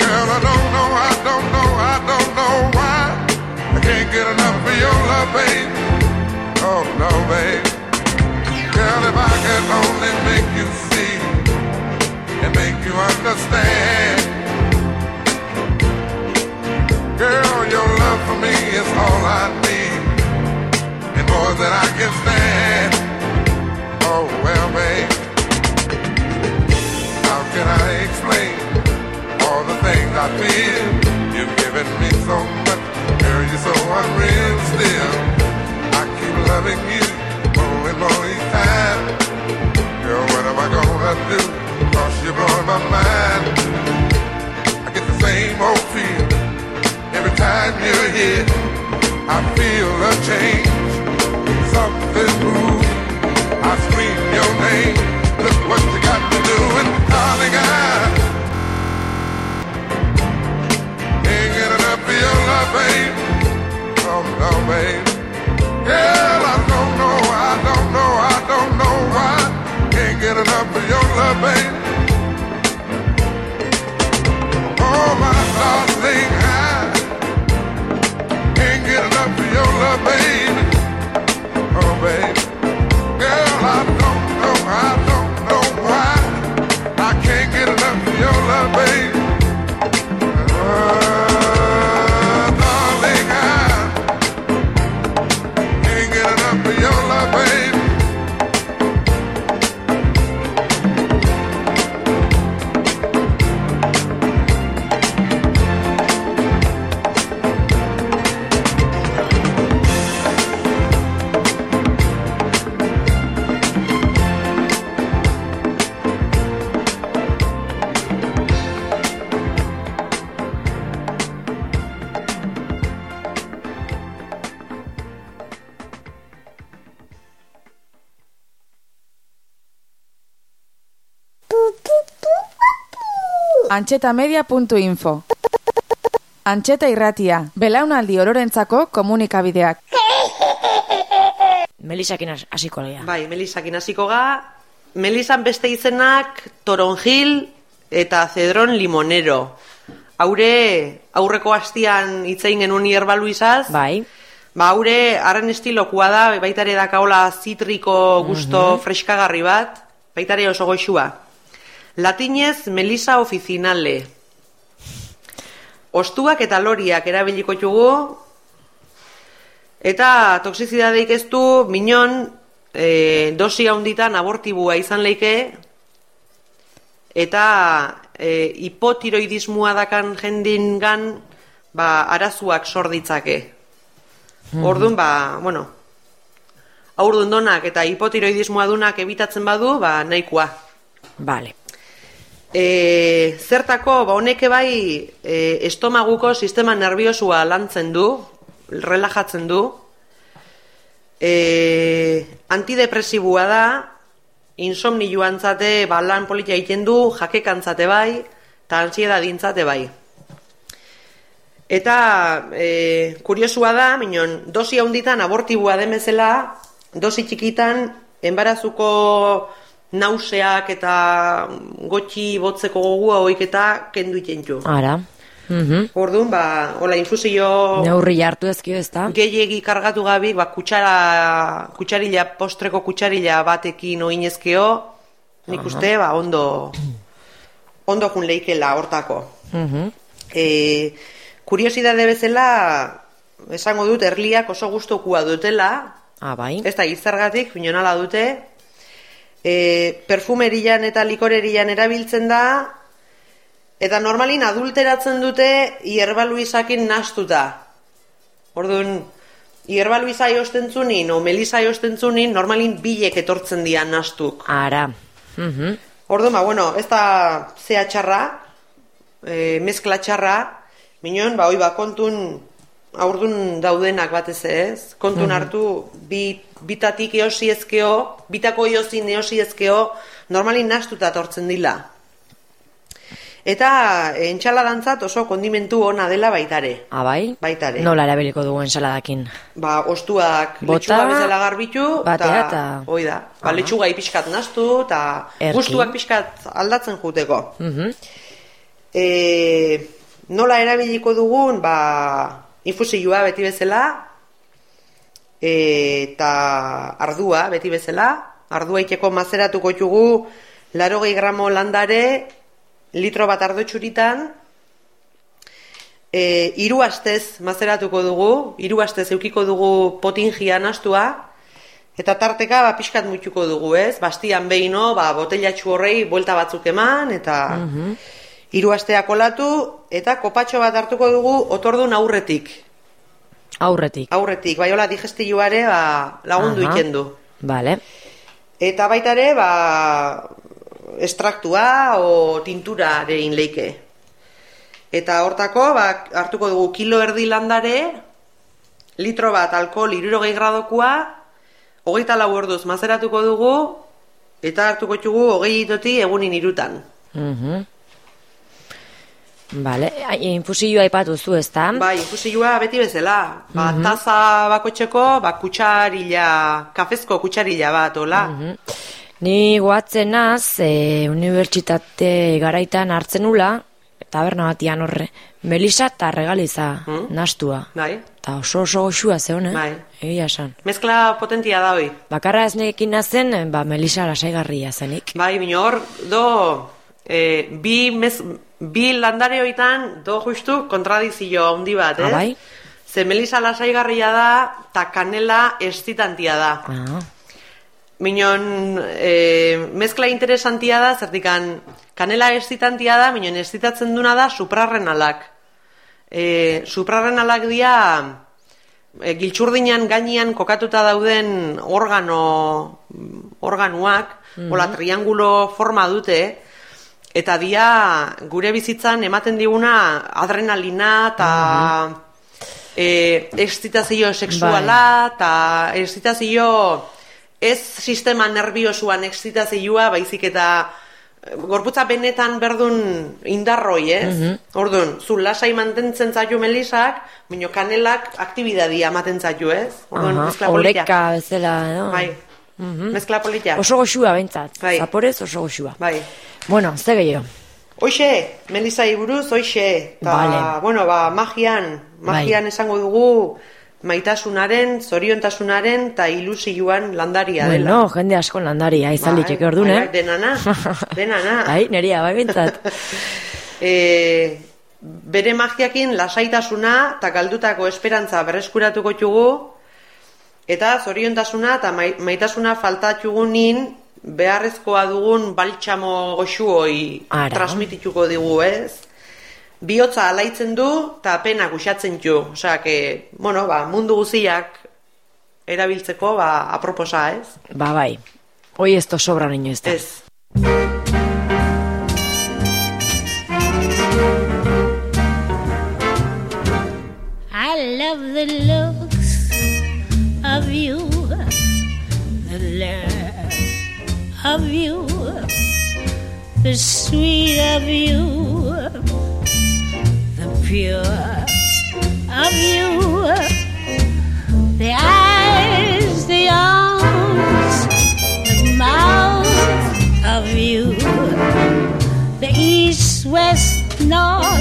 Speaker 6: Girl, I don't know, I don't know, I don't know why. I can't get enough of your love, baby. Oh no, baby. Girl, if I could only make you see and make you understand. Girl, your love for me is all I need and more than I can stand. Oh, well, babe, can I explain all the things I feel? You've given me so much, girl, you're so unreal still. I keep loving you more and more each time. Girl, what am I gonna do? Cause you're blowing my mind. I get the same old feel every time you're here. I feel a change, something moves. I scream your name. Look what you got to do, and darling, I get enough of your love, babe. Oh babe. I don't know, I don't know, I don't know why. Can't get enough of your
Speaker 7: Antxetamedia.info Antxeta irratia, belaunaldi ororentzako komunikabideak.
Speaker 8: Melisakin has- hasiko lea.
Speaker 9: Bai, Melisakin hasiko ga. Melisan beste izenak toronjil eta zedron limonero. Haure, aurreko hastian itzein genuen hierba luizaz.
Speaker 8: Bai.
Speaker 9: Ba, haure, harren estilokoa da, baitare dakaola zitriko gusto freskagarri bat, baitare oso goxua. Latinez, Melisa oficinale. Ostuak eta loriak erabiliko txugu, eta toksizidadeik ez du, minon, e, dosi handitan abortibua izan leike, eta e, hipotiroidismoa dakan jendingan, ba, arazuak sorditzake. Orduan, ba, bueno, aurdun donak eta hipotiroidismoa dunak ebitatzen badu, ba, nahikoa.
Speaker 8: Vale.
Speaker 9: E, zertako, ba, honeke bai, e, estomaguko sistema nerviosua lantzen du, relajatzen du, e, antidepresibua da, insomnioan zate, ba, lan politia egiten du, jakekantzate bai, eta ansieda dintzate bai. Eta e, kuriosua da, minon, dosi handitan abortibua demezela, dosi txikitan, enbarazuko nauseak eta gotxi botzeko gogua hoik eta kendu itentu.
Speaker 8: Ara. Mhm.
Speaker 9: Orduan, ba, hola, infusio
Speaker 8: Neurri hartu ezkio ez da?
Speaker 9: gehiegi kargatu gabik, ba, kutsara, kutsarila, postreko kutsarila batekin oinezkeo, nik uste, ba, ondo, ondo jun leikela hortako.
Speaker 8: Mhm.
Speaker 9: E, kuriosidade bezala, esango dut, erliak oso gustokua dutela,
Speaker 8: Ah, bai.
Speaker 9: ez da izargatik, finonala dute, e, perfumerian eta likorerian erabiltzen da, eta normalin adulteratzen dute hierba luisakin nastuta. Orduan, hierba luisa jostentzunin, o melisa jostentzunin, normalin bilek etortzen dira nastuk.
Speaker 8: Ara. Mhm.
Speaker 9: Orduan, ba, bueno, ez da zea txarra, e, mezkla txarra, minon, ba, oi, ba, kontun, aurdun daudenak batez ez, kontun hartu, bi, bitatik eosi ezkeo, bitako eosin eosi ezkeo, normalin nastuta tortzen dila. Eta eh, entxaladantzat oso kondimentu ona dela baitare.
Speaker 8: Abai?
Speaker 9: Baitare.
Speaker 8: Nola erabiliko dugu ensaladakin?
Speaker 9: Ba, ostuak
Speaker 8: Bota,
Speaker 9: letxuga bezala garbitu,
Speaker 8: batea eta-
Speaker 9: hoi da, ba,
Speaker 8: Aha.
Speaker 9: letxugai pixkat nastu, eta gustuak pixkat aldatzen juteko.
Speaker 8: Mhm.
Speaker 9: E, nola erabiliko dugun, ba, infusioa beti bezala, e, eta ardua beti bezala, ardua iteko mazeratuko txugu, laro gramo landare, litro bat ardo txuritan, e, iru astez mazeratuko dugu, iru astez eukiko dugu potingia nastua, eta tarteka ba, pixkat mutxuko dugu, ez? Bastian behino, ba, botellatxu horrei buelta batzuk eman, eta hiru asteak olatu, eta kopatxo bat hartuko dugu otordun aurretik.
Speaker 8: Aurretik.
Speaker 9: Aurretik, bai hola digestioare ba, lagundu
Speaker 8: Aha.
Speaker 9: du.
Speaker 8: Vale.
Speaker 9: Eta baita ere, ba, estraktua o tintura ere leike. Eta hortako, ba, hartuko dugu kilo erdi landare, litro bat alkohol irurogei gradokoa, hogeita lau orduz mazeratuko dugu, eta hartuko txugu hogei itoti egunin irutan.
Speaker 8: Mhm. Vale, ai, infusioa aipatu zu, ezta?
Speaker 9: Bai, infusioa beti bezala. Ba, taza bakotxeko, ba, kutsarila, kafezko kutsarila bat, hola.
Speaker 8: Ni goatzen naz, e, unibertsitate garaitan hartzen nula, taberna batian horre, melisa eta regaliza nastua.
Speaker 9: Bai.
Speaker 8: Eta oso oso goxua zeon, eh?
Speaker 9: Bai.
Speaker 8: Egia esan.
Speaker 9: Mezkla potentia da hoi.
Speaker 8: Bakarra ez nekin nazen, ba, melisa lasaigarria zenik.
Speaker 9: Bai, bino hor, do, e, bi, mez, bi landare hoitan, do justu kontradizio handi bat, ez?
Speaker 8: Ah, bai?
Speaker 9: Ze melisa lasaigarria da, eta kanela estitantia da.
Speaker 8: Ah.
Speaker 9: Minon, e, mezkla interesantia da, zertikan kanela estitantia da, minon estitatzen duna da suprarrenalak. E, suprarrenalak dia e, giltxurdinan gainean kokatuta dauden organo organuak, hola triangulo forma dute, eta dia gure bizitzan ematen diguna adrenalina eta e, excitazio sexuala eta excitazio ez sistema nerviosuan excitazioa baizik eta eh, gorputza benetan berdun indarroi, ez? Orduan, zu lasai mantentzen zaitu melisak, baina kanelak aktibidadia ematen zaitu, ez? Orduan, polita.
Speaker 8: oreka bezala, no?
Speaker 9: Bai. Mezkla polita.
Speaker 8: Oso goxua bentsat.
Speaker 9: Bai.
Speaker 8: Zaporez oso goxua.
Speaker 9: Bai.
Speaker 8: Bueno, ze gehiago.
Speaker 9: Hoxe, Melisa buruz, hoxe. Ta,
Speaker 8: Vale.
Speaker 9: bueno, ba, magian, magian esango dugu maitasunaren, zoriontasunaren eta ilusioan landaria dela.
Speaker 8: Bueno, jende asko landaria izan
Speaker 9: Bai,
Speaker 8: liteke ordun,
Speaker 9: bai,
Speaker 8: eh?
Speaker 9: bai, denana, *laughs* denana.
Speaker 8: Bai, neria, bai bentsat. *laughs*
Speaker 9: e, bere magiakin lasaitasuna eta galdutako esperantza berreskuratuko txugu, eta zoriontasuna eta mai- maitasuna faltatxugunin beharrezkoa dugun baltsamo goxuoi
Speaker 8: Ara.
Speaker 9: transmitituko digu, ez? Biotza alaitzen du eta pena uxatzen du. Osea, que, bueno, ba, mundu guziak erabiltzeko, ba, aproposa, ez?
Speaker 8: Ba, bai. Hoi ez to sobra niño ez da.
Speaker 9: Ez.
Speaker 10: I love the of you, the love of you, the sweet of you, the pure of you, the eyes, the arms, the mouth of you, the east, west, north,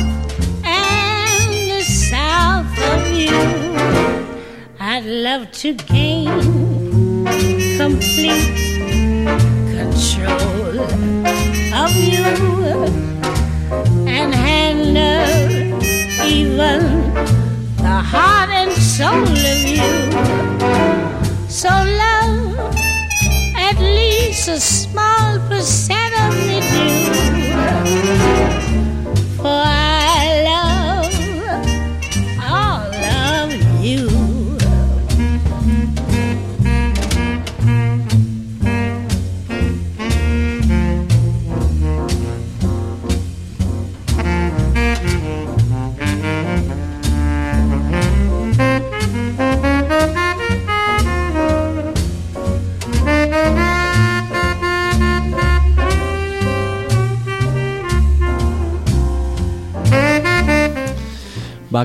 Speaker 10: I'd love to gain complete control of you and handle even the heart and soul of you. So love at least a small percent of me do.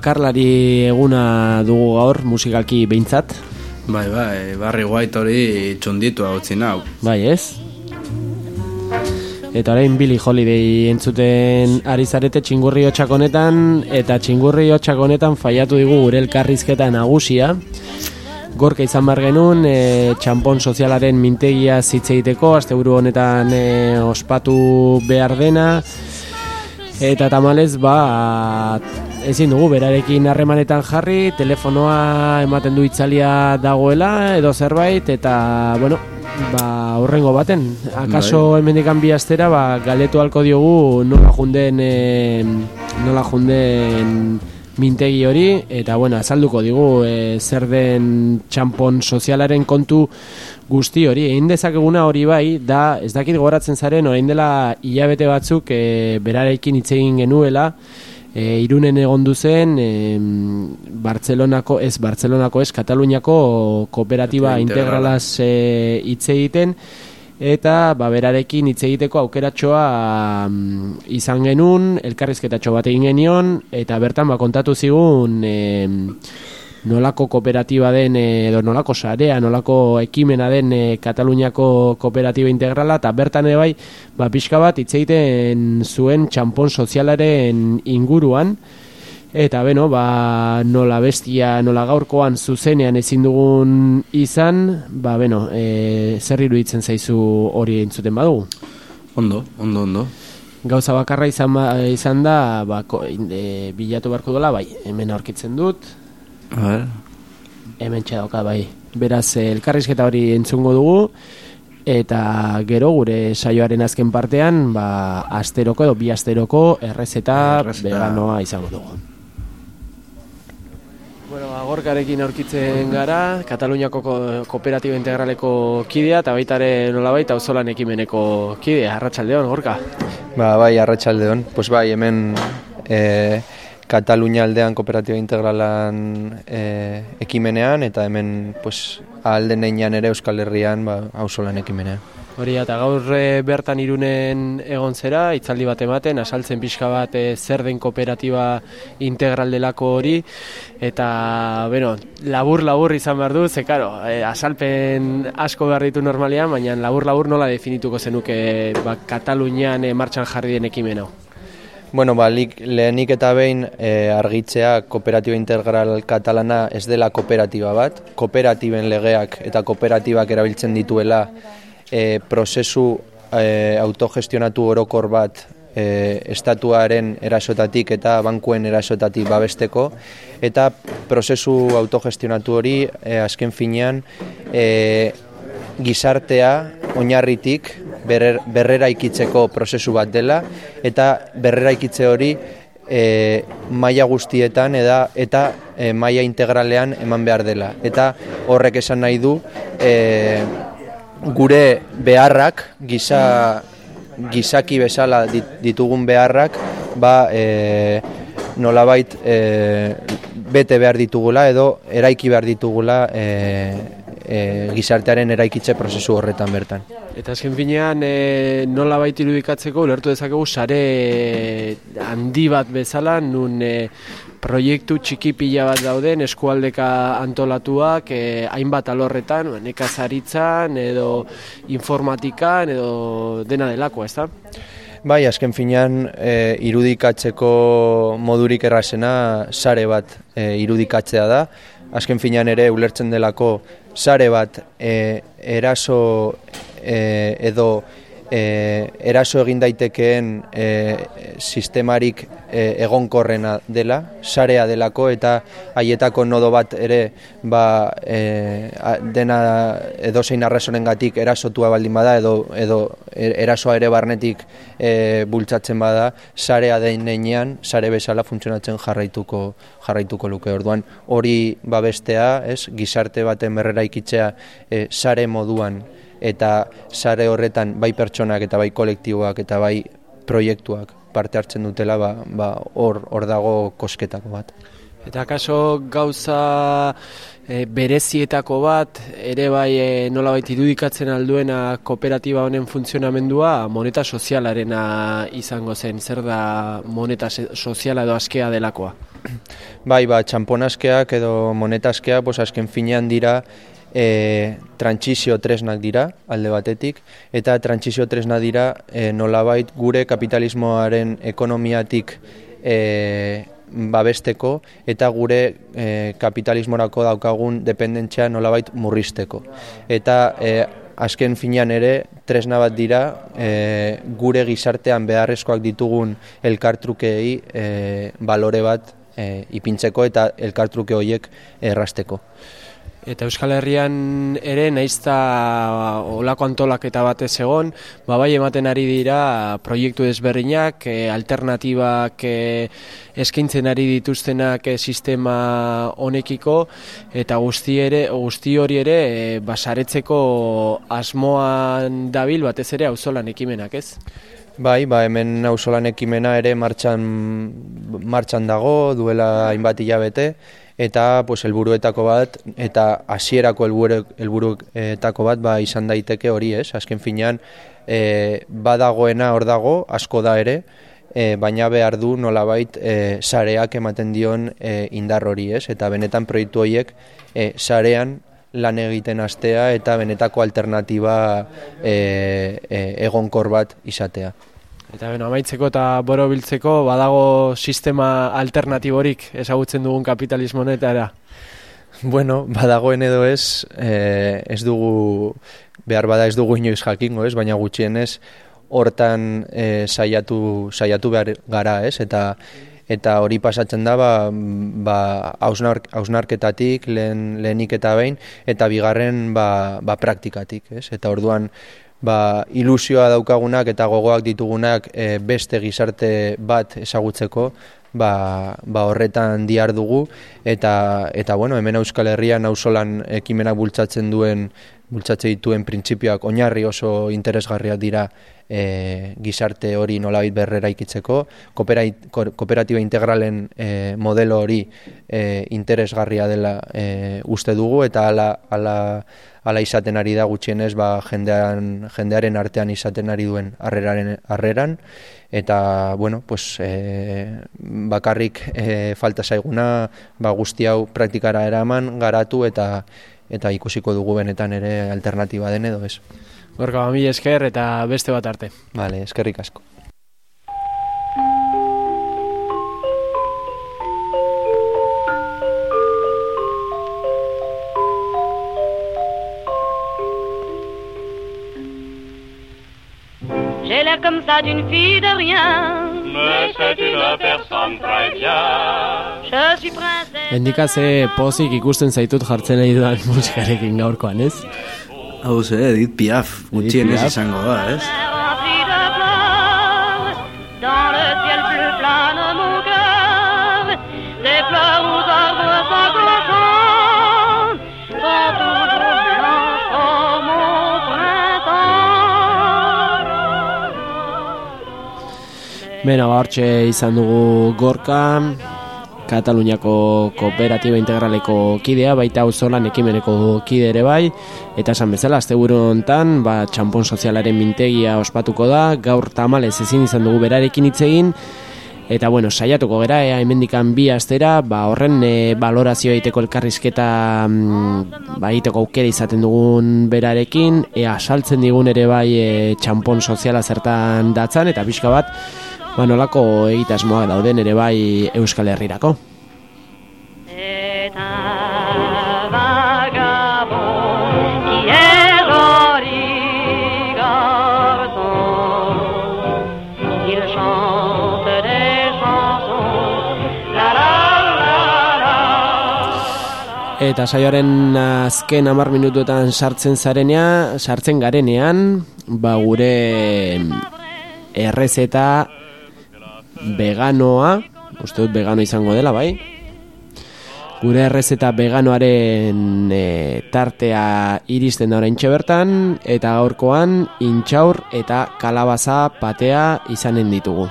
Speaker 1: Bakarlari eguna dugu gaur musikalki behintzat.
Speaker 3: Bai, bai, barri guait hori txunditu hau hau.
Speaker 1: Bai, ez? Eta orain Billy Holiday entzuten ari zarete txingurri honetan, eta txingurri honetan faiatu digu gure elkarrizketa nagusia. Gorka izan bar genuen, e, txampon sozialaren mintegia zitze egiteko, asteburu honetan e, ospatu behar dena, eta tamalez, ba, ezin dugu, berarekin harremanetan jarri, telefonoa ematen du itzalia dagoela, edo zerbait, eta, bueno, ba, horrengo baten, akaso hemendikan bi astera, ba, galetu halko diogu nola junden, e, nola junden mintegi hori, eta bueno, azalduko digu e, zer den txampon sozialaren kontu guzti hori. Egin dezakeguna hori bai, da, ez dakit gogoratzen zaren, orain dela hilabete batzuk e, berarekin hitz egin genuela, e, irunen egon zen e, Bartzelonako, ez Bartzelonako ez, Kataluniako kooperatiba
Speaker 3: Integrala.
Speaker 1: integralaz e, hitz egiten, eta ba, berarekin hitz egiteko aukeratxoa mm, izan genuen, elkarrizketatxo bat egin genion, eta bertan ba, kontatu zigun e, nolako kooperatiba den, e, edo nolako sarea, nolako ekimena den e, Kataluniako kooperatiba integrala, eta bertan ere bai, ba, pixka bat hitz egiten zuen txampon sozialaren inguruan, Eta beno, ba, nola bestia, nola gaurkoan zuzenean ezin dugun izan, ba, beno, e, zer iruditzen zaizu hori entzuten badugu?
Speaker 3: Ondo, ondo, ondo.
Speaker 1: Gauza bakarra izan, ba, izan da, ba, ko, e, bilatu beharko dola, bai, hemen aurkitzen dut,
Speaker 3: Ber,
Speaker 1: hemen txadoka, bai. Beraz, eh, elkarrizketa hori entzungo dugu, eta gero gure saioaren azken partean, ba, asteroko edo bi asteroko errezeta,
Speaker 3: Errezeta.
Speaker 1: veganoa izango dugu. Bueno, agorkarekin aurkitzen gara, Kataluniako ko, kooperatiba integraleko kidea, eta baita ere nolabait auzolan ekimeneko kidea, arratsaldeon gorka.
Speaker 11: Ba, bai, arratsaldeon. Pues bai, hemen e, Katalunia aldean kooperatiba integralan e, ekimenean, eta hemen pues, alden einan ere Euskal Herrian ba, auzolan ekimenean.
Speaker 1: Hori eta gaur eh, bertan irunen egon zera, itzaldi bat ematen, asaltzen pixka bat eh, zer den kooperatiba integral delako hori, eta, bueno, labur-labur izan behar du, ze, karo, eh, asalpen asko behar ditu normalian, baina labur-labur nola definituko zenuke ba, Katalunian eh, martxan jarri den ekimen hau.
Speaker 11: Bueno, ba, lik, lehenik eta behin e, argitzea kooperatiba integral katalana ez dela kooperatiba bat, kooperatiben legeak eta kooperatibak erabiltzen dituela e, prozesu e, autogestionatu orokor bat e, estatuaren erasotatik eta bankuen erasotatik babesteko. Eta prozesu autogestionatu hori e, azken finean e, gizartea oinarritik berrer, berrera ikitzeko prozesu bat dela eta berrera ikitze hori e, maila guztietan eda, eta e, maila integralean eman behar dela. Eta horrek esan nahi du e, gure beharrak, giza, gizaki bezala dit- ditugun beharrak, ba, e, nolabait e, bete behar ditugula edo eraiki behar ditugula e, e, gizartearen eraikitze prozesu horretan bertan.
Speaker 1: Eta azken finean e, nola baita irudikatzeko ulertu dezakegu sare handi bat bezala nun e, proiektu txiki pila bat dauden eskualdeka antolatuak e, hainbat alorretan, ba, nekazaritzan edo informatikan edo dena delako, ezta?
Speaker 11: Bai, azken finean e, irudikatzeko modurik errazena sare bat e, irudikatzea da. Azken finean ere ulertzen delako sare bat e, eraso e, edo e, eraso egin daitekeen e, sistemarik e, egonkorrena dela, sarea delako eta haietako nodo bat ere ba, e, a- dena edozein arrazorengatik erasotua baldin bada edo, edo e- erasoa ere barnetik e, bultzatzen bada, sarea den heinean, sare bezala funtzionatzen jarraituko jarraituko luke. Orduan hori babestea, ez, gizarte baten berrera ikitzea e, sare moduan eta sare horretan bai pertsonak eta bai kolektiboak eta bai proiektuak parte hartzen dutela ba, ba, hor, hor dago kosketako bat.
Speaker 1: Eta kaso gauza e, berezietako bat, ere bai e, nolabait irudikatzen alduena kooperatiba honen funtzionamendua moneta sozialarena izango zen. Zer da moneta soziala edo askea delakoa?
Speaker 11: Bai, ba, txamponaskeak edo monetaskeak, pues, azken finean dira e, trantsizio tresnak dira, alde batetik, eta trantsizio tresna dira e, nolabait gure kapitalismoaren ekonomiatik e, babesteko eta gure e, kapitalismorako daukagun dependentzia nolabait murrizteko. Eta e, azken finean ere tresna bat dira e, gure gizartean beharrezkoak ditugun elkartrukeei e, balore bat e, ipintzeko eta elkartruke horiek errasteko.
Speaker 1: Eta Euskal Herrian ere naizta olako antolaketa batez egon, ba bai ematen ari dira proiektu desberdinak, e, alternatibak e, eskaintzen ari dituztenak e, sistema honekiko eta guzti ere guzti hori ere e, basaretzeko asmoan dabil batez ere auzolan ekimenak, ez?
Speaker 11: Bai, ba, hemen auzolan ekimena ere martxan, martxan dago, duela hainbat hilabete, eta pues, helburuetako bat, eta hasierako helburu, helburuetako bat ba, izan daiteke hori ez, azken finean, e, badagoena hor dago, asko da ere, e, baina behar du nolabait e, sareak ematen dion e, indar hori ez, eta benetan proiektu horiek e, sarean lan egiten astea eta benetako alternatiba e, e, egonkor bat izatea.
Speaker 1: Eta beno, amaitzeko eta borobiltzeko badago sistema alternatiborik ezagutzen dugun kapitalismo honetara.
Speaker 11: Bueno, badagoen edo ez, eh, ez dugu, behar bada ez dugu inoiz jakingo ez, baina gutxienez hortan eh, saiatu, saiatu behar gara ez, eta eta hori pasatzen da ba, ba, hausnark, hausnarketatik lehen, lehenik eta behin eta bigarren ba, ba praktikatik ez? eta orduan ba, ilusioa daukagunak eta gogoak ditugunak e, beste gizarte bat ezagutzeko ba, ba horretan diar dugu. Eta, eta bueno, hemen Euskal Herrian auzolan ekimenak bultzatzen duen bultzatze dituen printzipioak oinarri oso interesgarriak dira e, gizarte hori nolabait berrera ikitzeko, Kooperai- ko- kooperatiba integralen e, modelo hori e, interesgarria dela e, uste dugu. Eta ala, ala, ala izaten ari da gutxienez ba, jendean, jendearen artean izaten ari duen harreraren harreran eta bueno, pues, e, bakarrik e, falta zaiguna ba, guzti hau praktikara eraman, garatu eta eta ikusiko dugu benetan ere alternatiba den edo ez.
Speaker 1: Gorka, ba, mila esker eta beste bat arte.
Speaker 11: Vale, eskerrik asko.
Speaker 12: Ça d'une fille de rien.
Speaker 13: Mais c'est une personne très bien.
Speaker 12: Je suis princesse.
Speaker 1: Endikaze pozik ikusten zaitut jartzen nahi dudan *laughs* musikarekin gaurkoan, ez?
Speaker 3: Hau ze, Edith Piaf, gutxienez izango da, ez?
Speaker 1: Beno, ba, hortxe izan dugu gorka, Kataluniako Kooperatiba Integraleko kidea, baita auzolan ekimeneko kide ere bai, eta esan bezala, asteburu hontan, ba, txampon sozialaren mintegia ospatuko da, gaur tamalez ezin izan dugu berarekin hitz egin, Eta bueno, saiatuko gera, ea hemendikan bi astera, ba, horren e, balorazio egiteko elkarrizketa mm, ba, egiteko aukera izaten dugun berarekin, ea saltzen digun ere bai e, txampon soziala zertan datzan, eta pixka bat, ba, nolako egitasmoak dauden ere bai Euskal Herrirako.
Speaker 12: Eta
Speaker 1: Eta saioaren azken amar minutuetan sartzen zarenea, sartzen garenean, ba gure errezeta veganoa, uste dut vegano izango dela, bai? Gure errezeta veganoaren e, tartea iristen da oraintxe bertan, eta gaurkoan intxaur eta kalabaza patea izanen ditugu.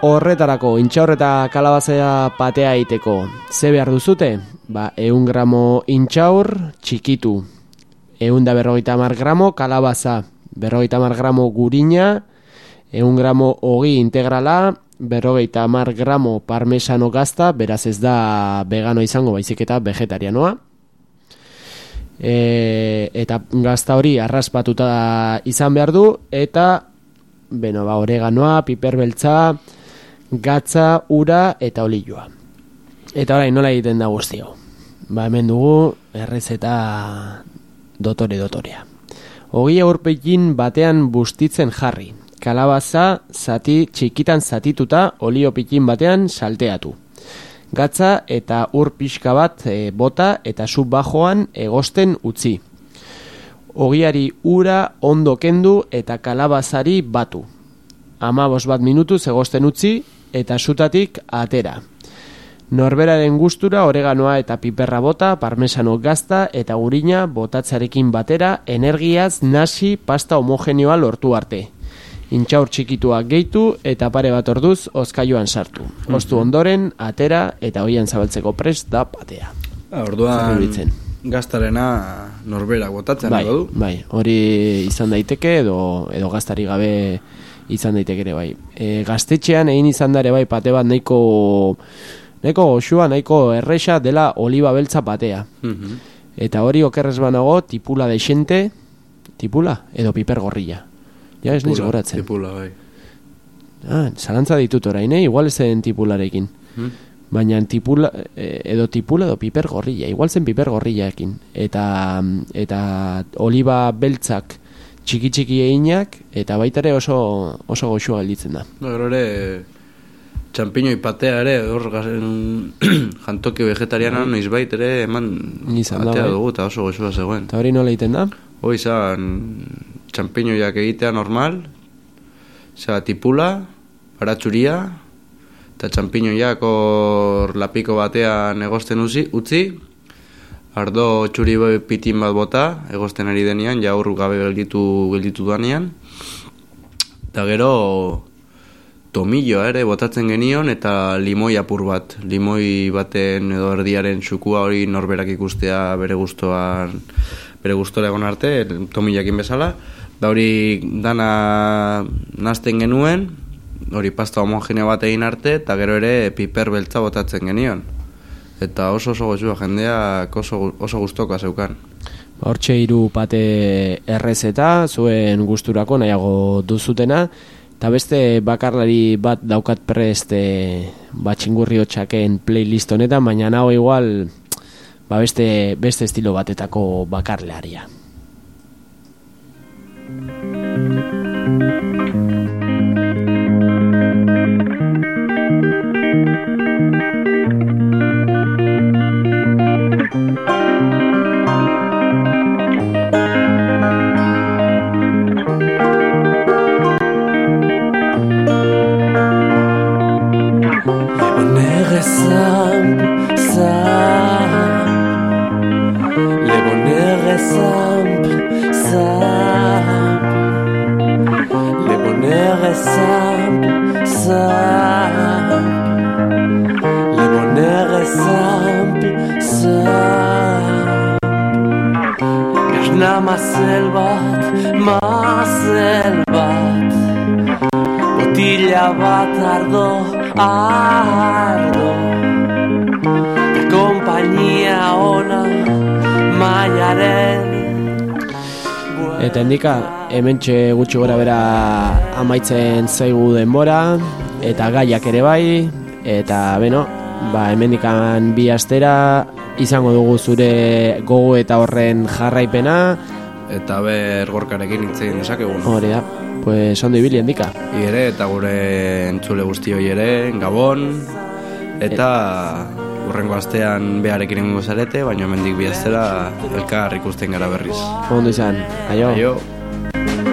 Speaker 1: Horretarako, intxaur eta kalabazea patea egiteko. Ze behar duzute? Ba, eun gramo intxaur txikitu. Eun da berrogeita mar gramo kalabaza. Berrogeita mar gramo gurina. Eun gramo hogi integrala. Berrogeita mar gramo parmesano gazta. Beraz ez da vegano izango, baizik eta vegetarianoa. E, eta gazta hori arraspatuta izan behar du. Eta, beno, ba, oreganoa, piper beltza, gatza, ura eta olioa. Eta orain nola egiten da guztio. Ba hemen dugu errezeta dotore dotorea. Ogi aurpekin batean bustitzen jarri. Kalabaza zati txikitan zatituta olio pikin batean salteatu. Gatza eta ur pixka bat e, bota eta sub bajoan egosten utzi. Ogiari ura ondo kendu eta kalabazari batu. Amabos bat minutuz egosten utzi eta sutatik atera. Norberaren gustura oreganoa eta piperra bota, parmesano gazta eta gurina botatzarekin batera energiaz nasi pasta homogenioa lortu arte. Intxaur txikitua gehitu eta pare bat orduz ozkailuan sartu. Ostu ondoren, atera eta hoian zabaltzeko prest da patea.
Speaker 3: Orduan gaztarena norbera botatzen
Speaker 1: Bai,
Speaker 3: du.
Speaker 1: bai, hori izan daiteke edo edo gaztari gabe izan daiteke ere bai. E, gaztetxean egin izan dare bai pate bat nahiko nahiko goxua, nahiko erresa dela oliba beltza patea.
Speaker 3: Mhm.
Speaker 1: Eta hori okerrez banago tipula deixente, tipula edo piper gorrilla. Ja ez niz goratzen.
Speaker 3: Tipula, bai.
Speaker 1: Ah, zalantza ditut orain, eh? igual ez zen tipularekin.
Speaker 3: Hmm.
Speaker 1: Baina tipula, eh, edo tipula edo piper gorrilla, igual zen piper gorrillaekin. Eta, eta oliba beltzak txiki txiki eginak, eta baita ere oso, oso goxua gelditzen da.
Speaker 3: Gero ere, txampiñoi patea ere, hor *clears throat* jantoki vegetariana noiz bait ere, eman
Speaker 1: Izan da,
Speaker 3: patea
Speaker 1: bai.
Speaker 3: dugu eta oso goxua zegoen.
Speaker 1: Eta hori nola egiten da?
Speaker 3: Hoi izan, txampiñoiak egitea normal, zera tipula, baratxuria, eta txampiñoiak hor lapiko batean egosten utzi, utzi ardo txuri pitin bat bota, egosten ari denean, ja gabe gelditu, gelditu danean, eta gero tomilloa ere botatzen genion eta limoi apur bat. Limoi baten edo erdiaren xukua hori norberak ikustea bere gustoan bere gustora egon arte, tomillakin bezala. Da hori dana nazten genuen, hori pasta homogeneo bat egin arte, eta gero ere piper beltza botatzen genion. Eta oso oso goxua jendeak oso, oso gustoka zeukan.
Speaker 1: Hortxe hiru pate errezeta, zuen gusturako nahiago duzutena, eta beste bakarlari bat daukat prest e, batxingurri hotxaken playlist honetan, baina nago igual ba beste, beste estilo batetako bakarlaria.
Speaker 5: Zamp, zamp Lebonere zamp, zamp Gazna mazel bat, mazel bat Botila bat ardo, ardo kompainia ona maiaren
Speaker 1: Eta endika, hementxe gutxi gora bera amaitzen zaigu denbora, eta gaiak ere bai, eta beno, ba hemendikan bi astera izango dugu zure gogo eta horren jarraipena,
Speaker 3: Eta ber gorkarekin hitz egin dezakegun.
Speaker 1: hori da. Pues ondo ibili handika.
Speaker 3: Hi ere, eta gure entzule guztioi ere, Gabon, eta urrengo astean beharekin egingo zarete, baina hemendik bihaztera elkar ikusten gara berriz.
Speaker 1: Ondo izan, aio.
Speaker 3: Aio.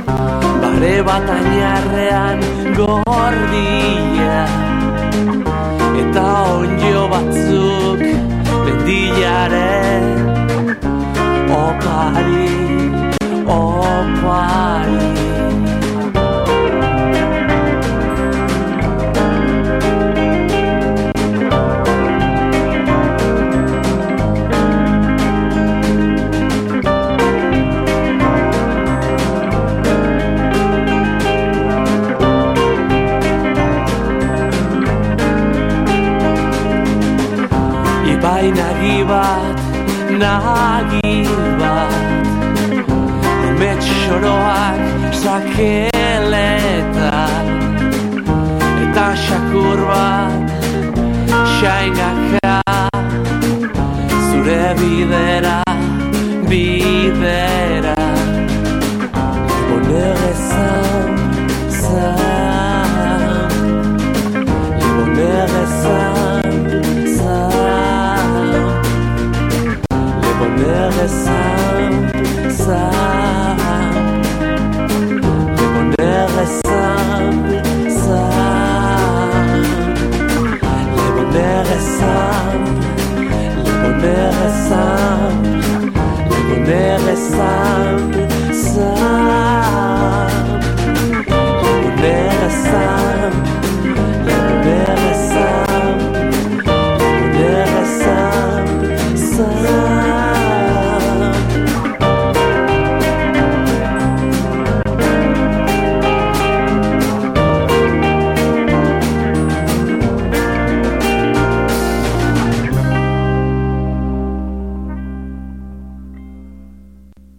Speaker 14: Bare bat ainarrean gordia Eta onjo batzuk mendilaren